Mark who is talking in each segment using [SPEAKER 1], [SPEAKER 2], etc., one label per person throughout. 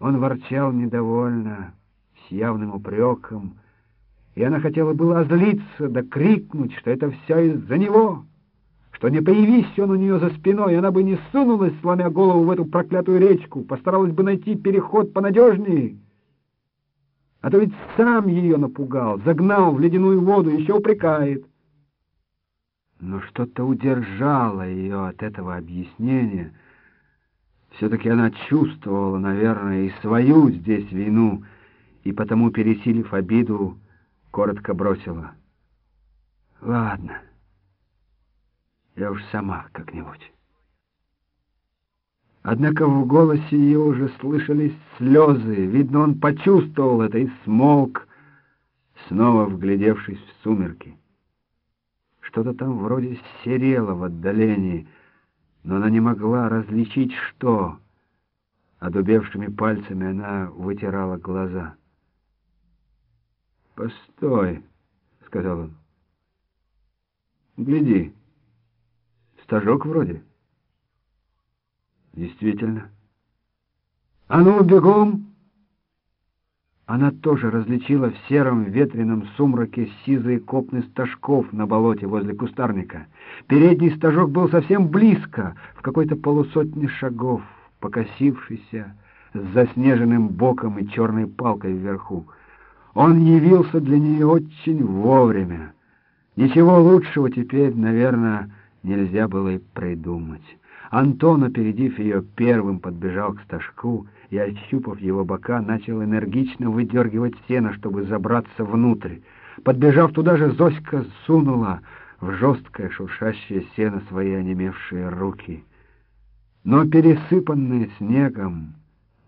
[SPEAKER 1] Он ворчал недовольно, с явным упреком, и она хотела было озлиться, да крикнуть, что это все из-за него, что не появись он у нее за спиной, она бы не сунулась, сломя голову в эту проклятую речку, постаралась бы найти переход понадежнее. А то ведь сам ее напугал, загнал в ледяную воду, еще упрекает. Но что-то удержало ее от этого объяснения. Все-таки она чувствовала, наверное, и свою здесь вину, и потому, пересилив обиду, коротко бросила. «Ладно, я уж сама как-нибудь». Однако в голосе ее уже слышались слезы. Видно, он почувствовал это и смолк, снова вглядевшись в сумерки. Что-то там вроде серело в отдалении, но она не могла различить, что. Одубевшими пальцами она вытирала глаза. «Постой», — сказал он. «Гляди, стажок вроде». «Действительно». «А ну, бегом!» Она тоже различила в сером ветреном сумраке сизые копны стажков на болоте возле кустарника. Передний стажок был совсем близко, в какой-то полусотне шагов, покосившийся, с заснеженным боком и черной палкой вверху. Он явился для нее очень вовремя. Ничего лучшего теперь, наверное, нельзя было и придумать. Антон, опередив ее, первым подбежал к стажку и, ощупав его бока, начал энергично выдергивать сено, чтобы забраться внутрь. Подбежав туда же, Зоська сунула в жесткое шуршащее сено свои онемевшие руки. Но пересыпанное снегом,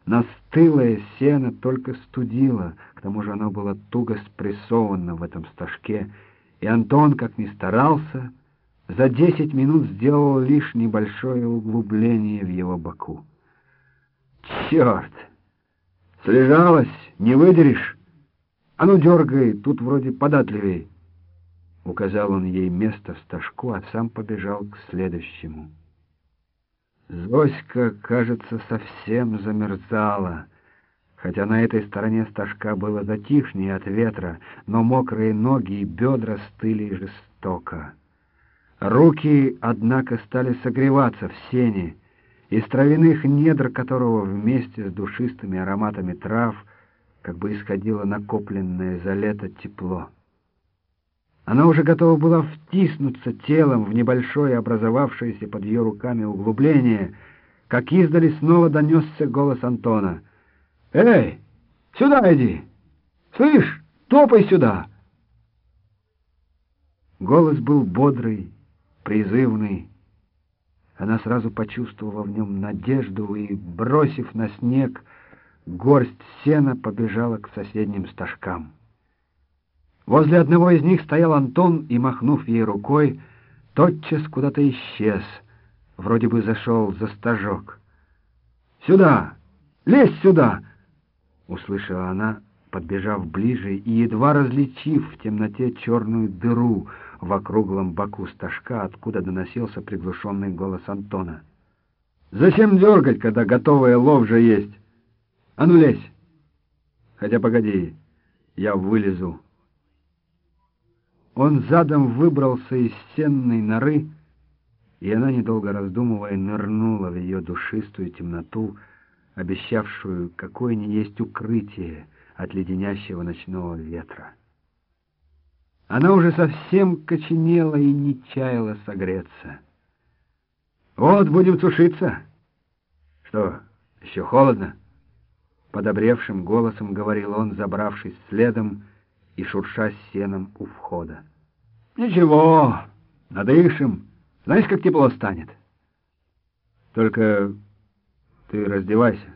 [SPEAKER 1] настылое сено только студило, к тому же оно было туго спрессовано в этом стажке, и Антон, как ни старался, за десять минут сделал лишь небольшое углубление в его боку. «Черт! Слежалась, не выдерешь? А ну, дергай, тут вроде податливей!» Указал он ей место в стажку, а сам побежал к следующему. Зоська, кажется, совсем замерзала, хотя на этой стороне стажка было затишнее от ветра, но мокрые ноги и бедра стыли жестоко. Руки, однако, стали согреваться в сене, из травяных недр которого вместе с душистыми ароматами трав как бы исходило накопленное за лето тепло. Она уже готова была втиснуться телом в небольшое образовавшееся под ее руками углубление, как издали снова донесся голос Антона. «Эй, сюда иди! Слышь, топай сюда!» Голос был бодрый, призывный. Она сразу почувствовала в нем надежду и, бросив на снег горсть сена, побежала к соседним стажкам. Возле одного из них стоял Антон и, махнув ей рукой, тотчас куда-то исчез, вроде бы зашел за стажок. «Сюда! Лезь сюда!» — услышала она, подбежав ближе и едва различив в темноте черную дыру — в округлом боку стажка, откуда доносился приглушенный голос Антона. «Зачем дергать, когда готовая ловжа есть? А ну лезь! Хотя погоди, я вылезу». Он задом выбрался из сенной норы, и она, недолго раздумывая, нырнула в ее душистую темноту, обещавшую какое ни есть укрытие от леденящего ночного ветра. Она уже совсем коченела и не чаяла согреться. «Вот, будем сушиться!» «Что, еще холодно?» Подобревшим голосом говорил он, забравшись следом и шурша сеном у входа. «Ничего, надышим. Знаешь, как тепло станет?» «Только ты раздевайся.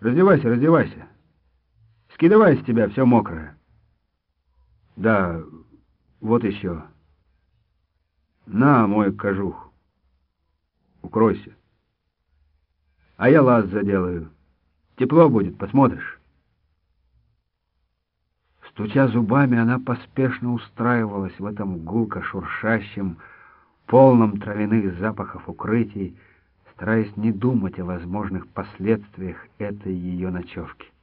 [SPEAKER 1] Раздевайся, раздевайся. Скидывай с тебя все мокрое». Да, вот еще. На, мой кожух. Укройся. А я лаз заделаю. Тепло будет, посмотришь. Стуча зубами, она поспешно устраивалась в этом гулко шуршащем, полном травяных запахов укрытий, стараясь не думать о возможных последствиях этой ее ночевки.